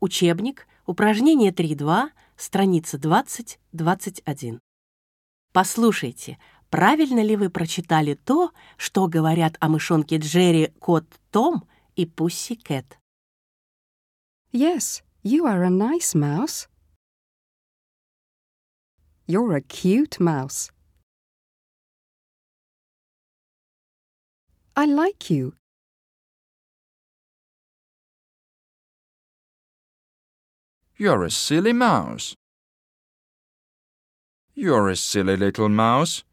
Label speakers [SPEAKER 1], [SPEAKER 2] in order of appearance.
[SPEAKER 1] Учебник, упражнение 3.2, страница 20-21. Послушайте, правильно ли вы прочитали то, что говорят о мышонке Джерри кот Том и Пусси Кэт?
[SPEAKER 2] Yes, you are a nice mouse. You're a cute mouse. I like you.
[SPEAKER 3] You're a silly mouse. You're a silly little mouse.